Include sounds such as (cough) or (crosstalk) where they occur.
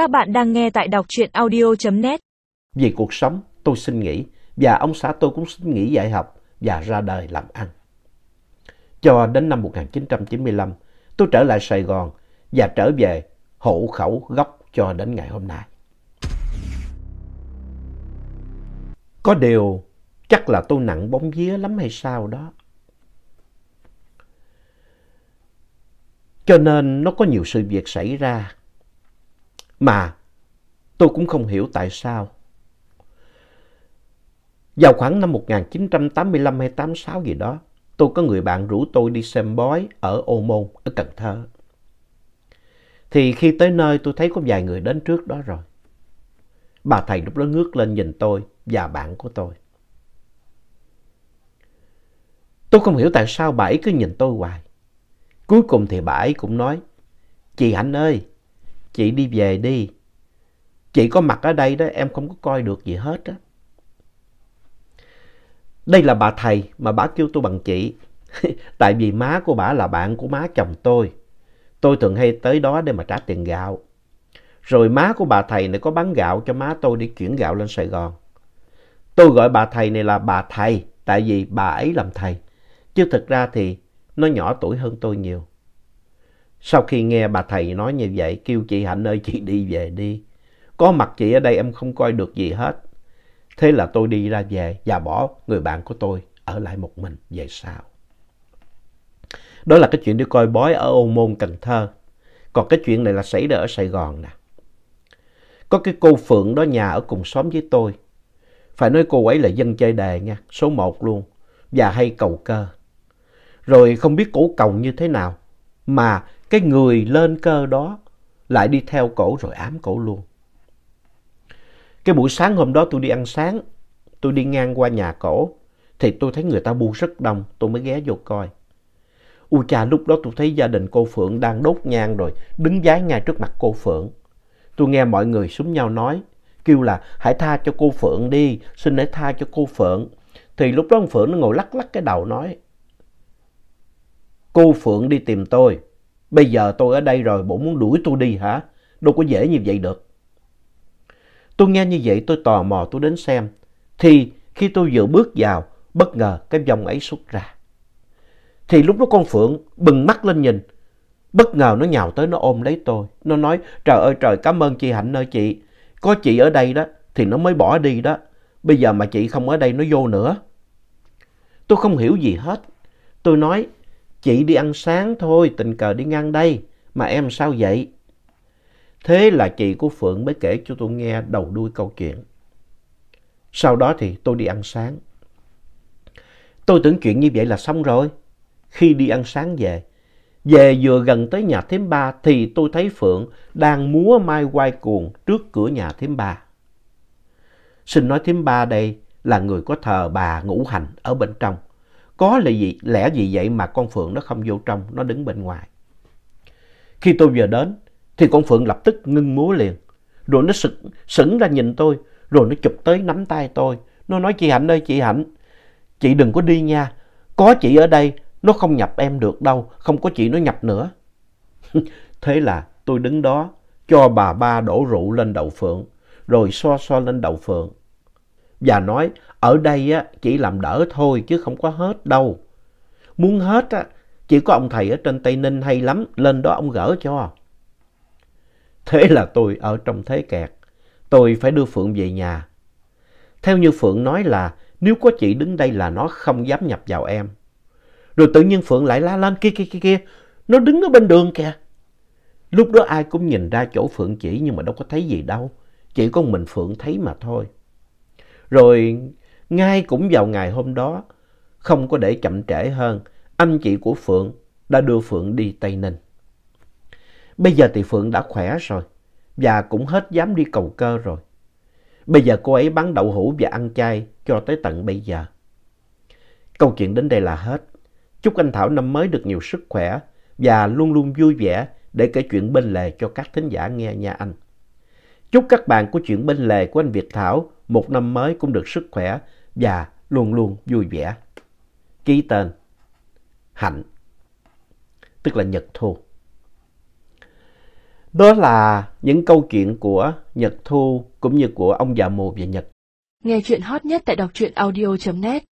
Các bạn đang nghe tại đọc truyện audio.net. Vì cuộc sống, tôi xin nghỉ và ông xã tôi cũng xin nghỉ dạy học và ra đời làm ăn. Cho đến năm 1995, tôi trở lại Sài Gòn và trở về hộ khẩu gốc cho đến ngày hôm nay. Có điều chắc là tôi nặng bóng vía lắm hay sao đó. Cho nên nó có nhiều sự việc xảy ra. Mà tôi cũng không hiểu tại sao. Vào khoảng năm 1985 hay 86 gì đó, tôi có người bạn rủ tôi đi xem bói ở Ô Môn, ở Cần Thơ. Thì khi tới nơi tôi thấy có vài người đến trước đó rồi. Bà thầy lúc đó ngước lên nhìn tôi và bạn của tôi. Tôi không hiểu tại sao bà ấy cứ nhìn tôi hoài. Cuối cùng thì bà ấy cũng nói, Chị Hạnh ơi, chị đi về đi. Chị có mặt ở đây đó, em không có coi được gì hết á. Đây là bà thầy mà bà kêu tôi bằng chị. (laughs) Tại vì má của bà là bạn của má chồng tôi. Tôi thường hay tới đó để mà trả tiền gạo. Rồi má của bà thầy này có bán gạo cho má tôi để chuyển gạo lên Sài Gòn. Tôi gọi bà thầy này là bà thầy, tại vì bà ấy làm thầy. Chứ thực ra thì nó nhỏ tuổi hơn tôi nhiều. Sau khi nghe bà thầy nói như vậy, kêu chị Hạnh ơi chị đi về đi. Có mặt chị ở đây em không coi được gì hết. Thế là tôi đi ra về và bỏ người bạn của tôi ở lại một mình về sau. Đó là cái chuyện đi coi bói ở Ô Môn, Cần Thơ. Còn cái chuyện này là xảy ra ở Sài Gòn nè. Có cái cô Phượng đó nhà ở cùng xóm với tôi. Phải nói cô ấy là dân chơi đề nha, số một luôn. Và hay cầu cơ. Rồi không biết cổ cầu như thế nào. Mà cái người lên cơ đó lại đi theo cổ rồi ám cổ luôn. Cái buổi sáng hôm đó tôi đi ăn sáng, tôi đi ngang qua nhà cổ, thì tôi thấy người ta bu rất đông, tôi mới ghé vô coi. U cha lúc đó tôi thấy gia đình cô Phượng đang đốt nhang rồi, đứng giái ngay trước mặt cô Phượng. Tôi nghe mọi người súng nhau nói, kêu là hãy tha cho cô Phượng đi, xin hãy tha cho cô Phượng. Thì lúc đó ông Phượng nó ngồi lắc lắc cái đầu nói, cô Phượng đi tìm tôi, bây giờ tôi ở đây rồi, bộ muốn đuổi tôi đi hả? Đâu có dễ như vậy được. Tôi nghe như vậy tôi tò mò tôi đến xem. Thì khi tôi vừa bước vào, bất ngờ cái vòng ấy xuất ra. Thì lúc đó con Phượng bừng mắt lên nhìn. Bất ngờ nó nhào tới nó ôm lấy tôi. Nó nói trời ơi trời cảm ơn chị Hạnh ơi chị. Có chị ở đây đó thì nó mới bỏ đi đó. Bây giờ mà chị không ở đây nó vô nữa. Tôi không hiểu gì hết. Tôi nói chị đi ăn sáng thôi tình cờ đi ngang đây. Mà em sao vậy? Thế là chị của Phượng mới kể cho tôi nghe đầu đuôi câu chuyện. Sau đó thì tôi đi ăn sáng. Tôi tưởng chuyện như vậy là xong rồi. Khi đi ăn sáng về, về vừa gần tới nhà thím ba thì tôi thấy Phượng đang múa mai quay cuồng trước cửa nhà thím ba. Xin nói thím ba đây là người có thờ bà ngũ hành ở bên trong. Có là gì, lẽ gì vậy mà con Phượng nó không vô trong, nó đứng bên ngoài. Khi tôi vừa đến thì con Phượng lập tức ngưng múa liền. Rồi nó sững, sững ra nhìn tôi, rồi nó chụp tới nắm tay tôi. Nó nói chị Hạnh ơi chị Hạnh, chị đừng có đi nha. Có chị ở đây, nó không nhập em được đâu, không có chị nó nhập nữa. (laughs) Thế là tôi đứng đó, cho bà ba đổ rượu lên đầu Phượng, rồi xoa xoa lên đầu Phượng. Và nói, ở đây á, chỉ làm đỡ thôi chứ không có hết đâu. Muốn hết á, chỉ có ông thầy ở trên Tây Ninh hay lắm, lên đó ông gỡ cho. Thế là tôi ở trong thế kẹt. Tôi phải đưa Phượng về nhà. Theo như Phượng nói là nếu có chị đứng đây là nó không dám nhập vào em. Rồi tự nhiên Phượng lại la lên kia kia kia kia. Nó đứng ở bên đường kìa. Lúc đó ai cũng nhìn ra chỗ Phượng chỉ nhưng mà đâu có thấy gì đâu. Chỉ có mình Phượng thấy mà thôi. Rồi ngay cũng vào ngày hôm đó, không có để chậm trễ hơn, anh chị của Phượng đã đưa Phượng đi Tây Ninh. Bây giờ thì Phượng đã khỏe rồi và cũng hết dám đi cầu cơ rồi. Bây giờ cô ấy bán đậu hũ và ăn chay cho tới tận bây giờ. Câu chuyện đến đây là hết. Chúc anh Thảo năm mới được nhiều sức khỏe và luôn luôn vui vẻ để kể chuyện bên lề cho các thính giả nghe nha anh. Chúc các bạn của chuyện bên lề của anh Việt Thảo một năm mới cũng được sức khỏe và luôn luôn vui vẻ. Ký tên Hạnh, tức là Nhật Thu. Đó là những câu chuyện của Nhật Thu cũng như của ông già mù và Nhật. Nghe chuyện hot nhất tại đọc truyện audio.net